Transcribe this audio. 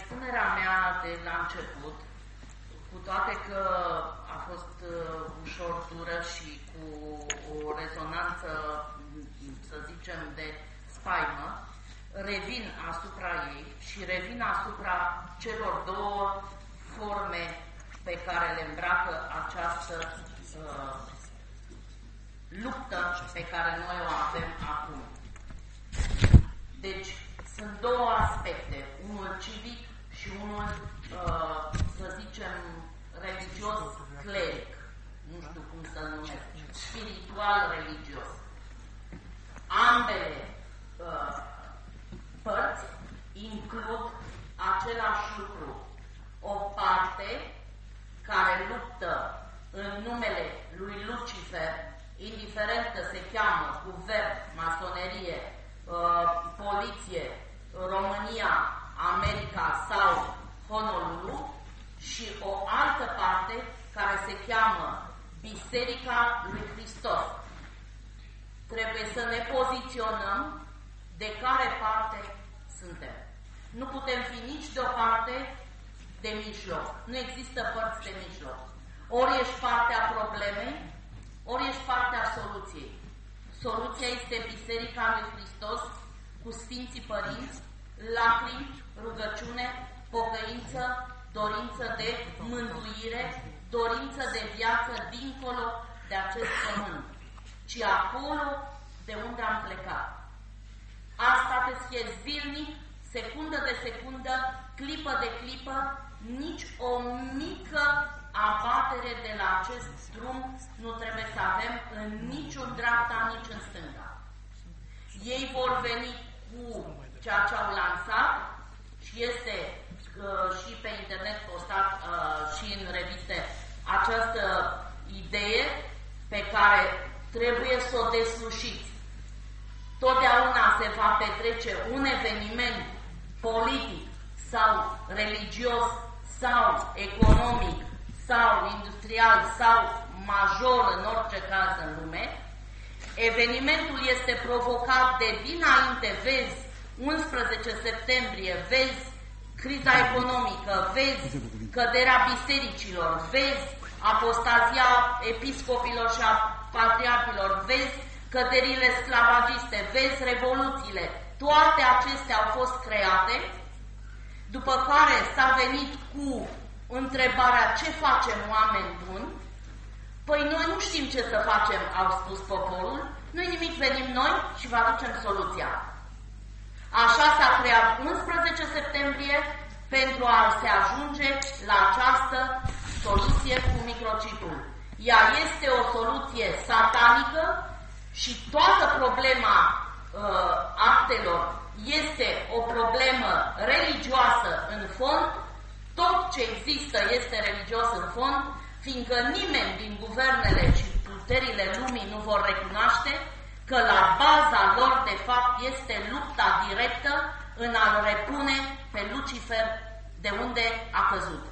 expunerea mea de la început, cu toate că a fost uh, ușor dură și cu o rezonanță, să zicem, de spaimă, revin asupra ei și revin asupra celor două forme pe care le îmbracă această uh, luptă pe care noi o avem acum. Deci, sunt două aspecte, unul civic și unul, uh, să zicem, religios cleric, nu știu cum să numesc, spiritual-religios. Ambele uh, părți includ același lucru. O parte care luptă în numele lui Lucifer, indiferent că se cheamă guvern, masonerie, uh, poliție, România, America sau Honolulu și o altă parte care se cheamă Biserica lui Hristos. Trebuie să ne poziționăm de care parte suntem. Nu putem fi nici de o parte de mijloc. Nu există părți de mijloc. Ori ești partea problemei, ori ești partea soluției. Soluția este Biserica lui Hristos cu Sfinții Părinți, lacrimi, rugăciune, pocăință, dorință de mântuire, dorință de viață dincolo de acest pământ, ci acolo de unde am plecat. Asta te fie zilnic, secundă de secundă, clipă de clipă, nici o mică abatere de la acest drum nu trebuie să avem în niciun dreapta, nici în stânga. Ei vor veni cu ceea ce au lansat și este uh, și pe internet postat uh, și în reviste această idee pe care trebuie să o deslușiți. Totdeauna se va petrece un eveniment politic sau religios sau economic sau industrial sau major în orice caz în lume, evenimentul este provocat de dinainte, vezi, 11 septembrie, vezi criza economică, vezi căderea bisericilor, vezi apostazia episcopilor și a patriarhilor, vezi căderile sclavagiste, vezi revoluțiile, toate acestea au fost create, după care s-a venit cu întrebarea ce facem oameni buni, păi noi nu știm ce să facem, au spus poporul, nu-i nimic, venim noi și vă aducem soluția. Așa s-a creat 11 septembrie pentru a se ajunge la această soluție cu microchipul. Ea este o soluție satanică și toată problema uh, actelor este o problemă religioasă în fond, tot ce există este religios în fond, fiindcă nimeni din guvernele și puterile lumii nu vor recunoaște că la baza lor, de fapt, este lupta directă în a-l repune pe Lucifer de unde a căzut.